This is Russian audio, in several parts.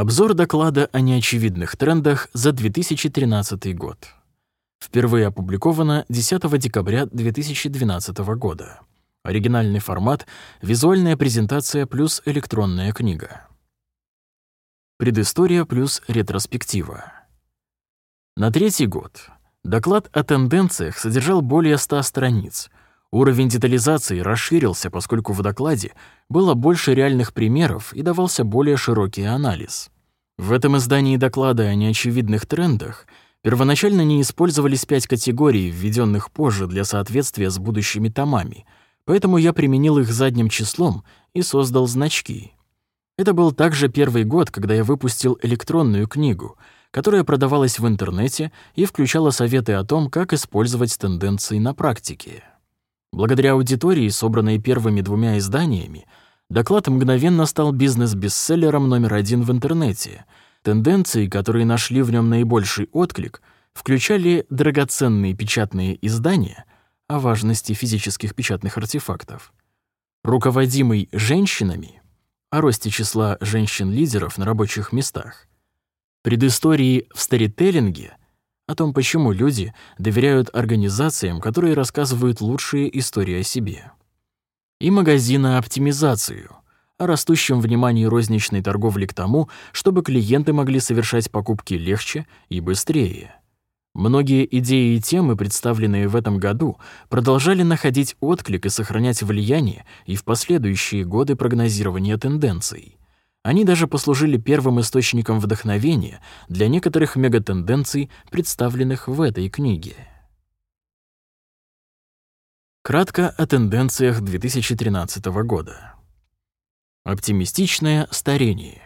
Обзор доклада о неочевидных трендах за 2013 год. Впервые опубликовано 10 декабря 2012 года. Оригинальный формат — визуальная презентация плюс электронная книга. Предыстория плюс ретроспектива. На третий год доклад о тенденциях содержал более 100 страниц. Уровень детализации расширился, поскольку в докладе было больше реальных примеров и давался более широкий анализ. В этом издании доклада о неочевидных трендах первоначально не использовались пять категорий, введенных позже для соответствия с будущими томами — Поэтому я применил их задним числом и создал значки. Это был также первый год, когда я выпустил электронную книгу, которая продавалась в интернете и включала советы о том, как использовать тенденции на практике. Благодаря аудитории, собранной первыми двумя изданиями, доклад мгновенно стал бизнес-бестселлером номер один в интернете. Тенденции, которые нашли в нем наибольший отклик, включали драгоценные печатные издания — о важности физических печатных артефактов. Руководимый женщинами о росте числа женщин-лидеров на рабочих местах. Предыстории в старителлинге о том, почему люди доверяют организациям, которые рассказывают лучшие истории о себе. И магазина оптимизацию о растущем внимании розничной торговли к тому, чтобы клиенты могли совершать покупки легче и быстрее. Многие идеи и темы, представленные в этом году, продолжали находить отклик и сохранять влияние и в последующие годы прогнозирования тенденций. Они даже послужили первым источником вдохновения для некоторых мегатенденций, представленных в этой книге. Кратко о тенденциях 2013 года. Оптимистичное старение.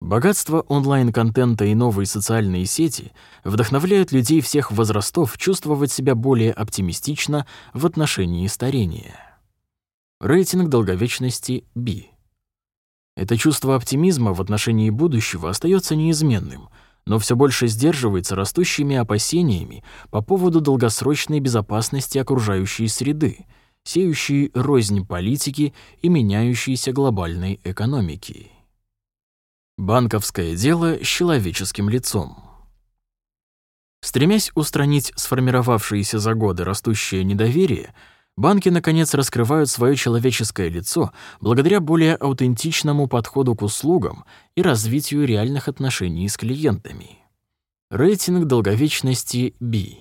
Богатство онлайн-контента и новые социальные сети вдохновляют людей всех возрастов чувствовать себя более оптимистично в отношении старения. Рейтинг долговечности B. Это чувство оптимизма в отношении будущего остается неизменным, но все больше сдерживается растущими опасениями по поводу долгосрочной безопасности окружающей среды, сеющей рознь политики и меняющейся глобальной экономики. Банковское дело с человеческим лицом. Стремясь устранить сформировавшееся за годы растущее недоверие, банки, наконец, раскрывают свое человеческое лицо благодаря более аутентичному подходу к услугам и развитию реальных отношений с клиентами. Рейтинг долговечности B.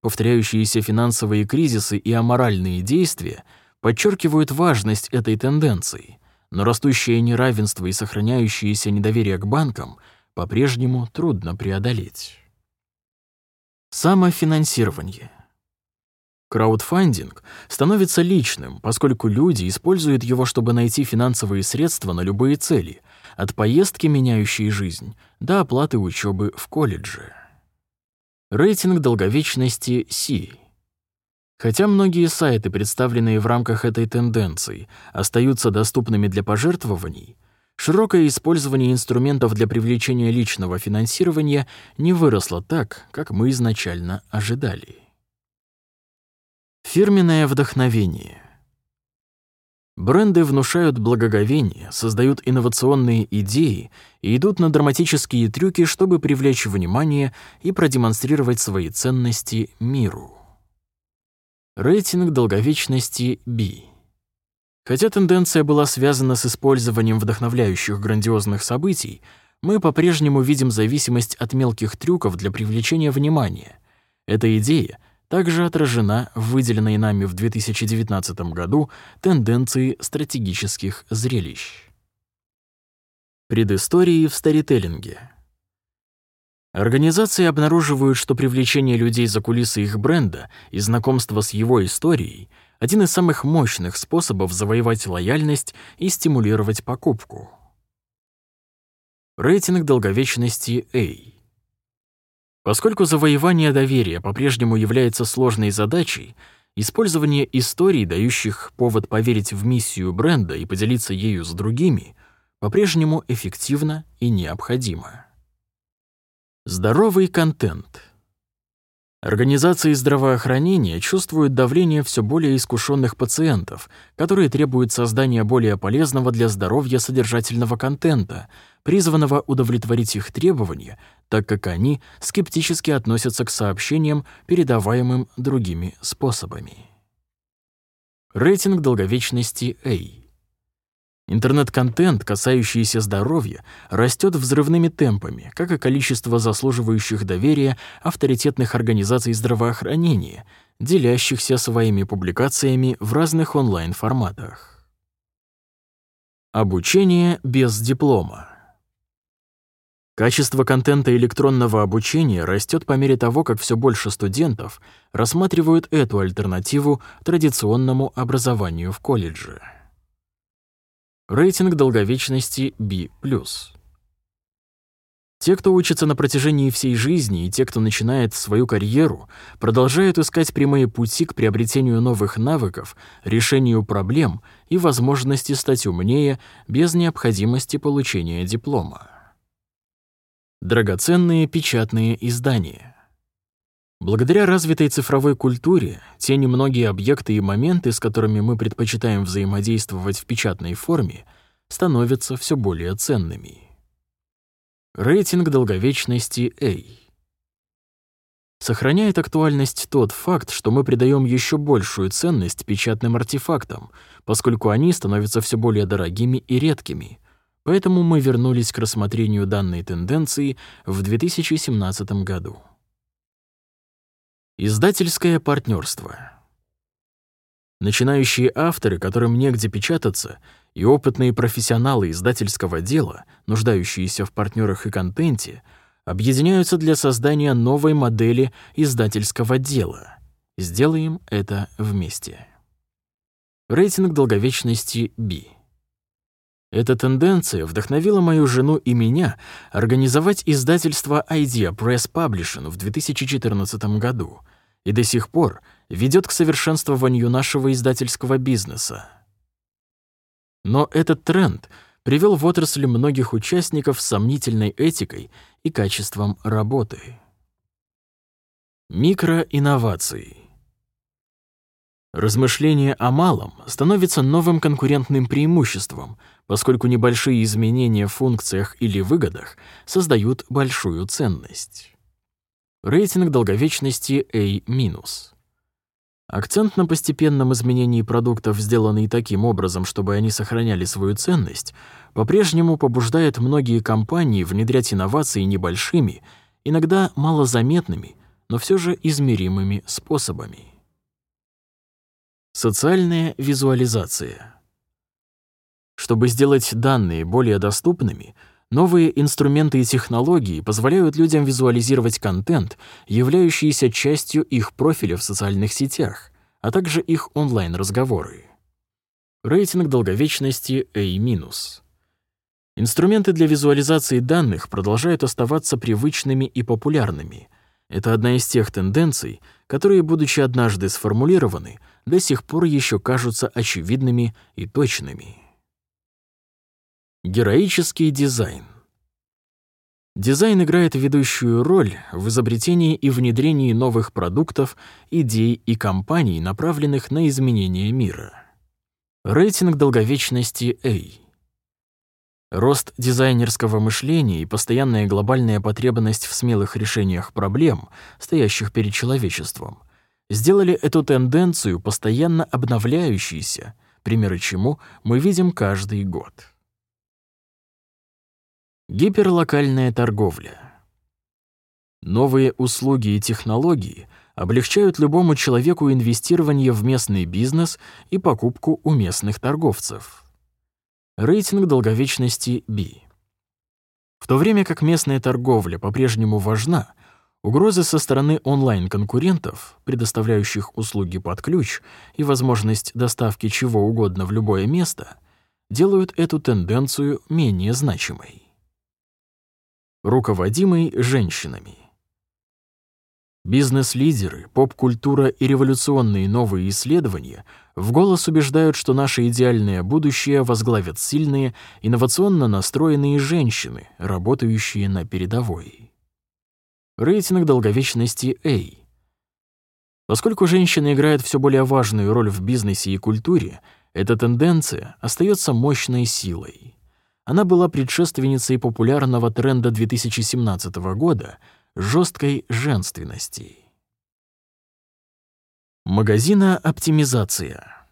Повторяющиеся финансовые кризисы и аморальные действия подчеркивают важность этой тенденции — но растущее неравенство и сохраняющееся недоверие к банкам по-прежнему трудно преодолеть. Самофинансирование. Краудфандинг становится личным, поскольку люди используют его, чтобы найти финансовые средства на любые цели, от поездки, меняющей жизнь, до оплаты учебы в колледже. Рейтинг долговечности C Хотя многие сайты, представленные в рамках этой тенденции, остаются доступными для пожертвований, широкое использование инструментов для привлечения личного финансирования не выросло так, как мы изначально ожидали. Фирменное вдохновение. Бренды внушают благоговение, создают инновационные идеи и идут на драматические трюки, чтобы привлечь внимание и продемонстрировать свои ценности миру. Рейтинг долговечности B. Хотя тенденция была связана с использованием вдохновляющих грандиозных событий, мы по-прежнему видим зависимость от мелких трюков для привлечения внимания. Эта идея также отражена в выделенной нами в 2019 году тенденции стратегических зрелищ. Предыстории в старителлинге. Организации обнаруживают, что привлечение людей за кулисы их бренда и знакомство с его историей — один из самых мощных способов завоевать лояльность и стимулировать покупку. Рейтинг долговечности A. Поскольку завоевание доверия по-прежнему является сложной задачей, использование историй, дающих повод поверить в миссию бренда и поделиться ею с другими, по-прежнему эффективно и необходимо. Здоровый контент. Организации здравоохранения чувствуют давление все более искушенных пациентов, которые требуют создания более полезного для здоровья содержательного контента, призванного удовлетворить их требования, так как они скептически относятся к сообщениям, передаваемым другими способами. Рейтинг долговечности A. Интернет-контент, касающийся здоровья, растет взрывными темпами, как и количество заслуживающих доверия авторитетных организаций здравоохранения, делящихся своими публикациями в разных онлайн-форматах. Обучение без диплома. Качество контента электронного обучения растет по мере того, как все больше студентов рассматривают эту альтернативу традиционному образованию в колледже. Рейтинг долговечности B+. Те, кто учится на протяжении всей жизни, и те, кто начинает свою карьеру, продолжают искать прямые пути к приобретению новых навыков, решению проблем и возможности стать умнее без необходимости получения диплома. Драгоценные печатные издания. Благодаря развитой цифровой культуре, те немногие объекты и моменты, с которыми мы предпочитаем взаимодействовать в печатной форме, становятся все более ценными. Рейтинг долговечности A. Сохраняет актуальность тот факт, что мы придаем еще большую ценность печатным артефактам, поскольку они становятся все более дорогими и редкими. Поэтому мы вернулись к рассмотрению данной тенденции в 2017 году. Издательское партнерство. Начинающие авторы, которым негде печататься, и опытные профессионалы издательского дела, нуждающиеся в партнерах и контенте, объединяются для создания новой модели издательского дела. Сделаем это вместе. Рейтинг долговечности B. Эта тенденция вдохновила мою жену и меня организовать издательство Idea Press Publishing в 2014 году и до сих пор ведет к совершенствованию нашего издательского бизнеса. Но этот тренд привел в отрасль многих участников с сомнительной этикой и качеством работы. Микроинновации. Размышление о малом становится новым конкурентным преимуществом, поскольку небольшие изменения в функциях или выгодах создают большую ценность. Рейтинг долговечности A-. Акцент на постепенном изменении продуктов, сделанный таким образом, чтобы они сохраняли свою ценность, по-прежнему побуждает многие компании внедрять инновации небольшими, иногда малозаметными, но все же измеримыми способами. Социальная визуализация. Чтобы сделать данные более доступными — Новые инструменты и технологии позволяют людям визуализировать контент, являющийся частью их профиля в социальных сетях, а также их онлайн-разговоры. Рейтинг долговечности A-. Инструменты для визуализации данных продолжают оставаться привычными и популярными. Это одна из тех тенденций, которые, будучи однажды сформулированы, до сих пор еще кажутся очевидными и точными. Героический дизайн. Дизайн играет ведущую роль в изобретении и внедрении новых продуктов, идей и компаний, направленных на изменение мира. Рейтинг долговечности A. Рост дизайнерского мышления и постоянная глобальная потребность в смелых решениях проблем, стоящих перед человечеством, сделали эту тенденцию постоянно обновляющейся, примеры чему мы видим каждый год. Гиперлокальная торговля. Новые услуги и технологии облегчают любому человеку инвестирование в местный бизнес и покупку у местных торговцев. Рейтинг долговечности B. В то время как местная торговля по-прежнему важна, угрозы со стороны онлайн-конкурентов, предоставляющих услуги под ключ и возможность доставки чего угодно в любое место, делают эту тенденцию менее значимой руководимый женщинами. Бизнес-лидеры, поп-культура и революционные новые исследования в голос убеждают, что наше идеальное будущее возглавят сильные, инновационно настроенные женщины, работающие на передовой. Рейтинг долговечности A. Поскольку женщины играют все более важную роль в бизнесе и культуре, эта тенденция остается мощной силой. Она была предшественницей популярного тренда 2017 года жесткой женственности. Магазина оптимизация.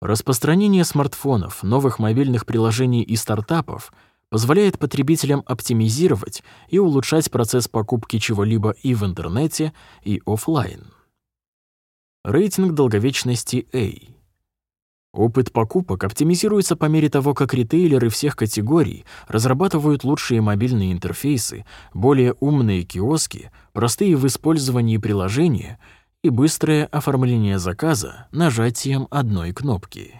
Распространение смартфонов, новых мобильных приложений и стартапов позволяет потребителям оптимизировать и улучшать процесс покупки чего-либо и в интернете, и офлайн. Рейтинг долговечности A. Опыт покупок оптимизируется по мере того, как ритейлеры всех категорий разрабатывают лучшие мобильные интерфейсы, более умные киоски, простые в использовании приложения — и быстрое оформление заказа нажатием одной кнопки.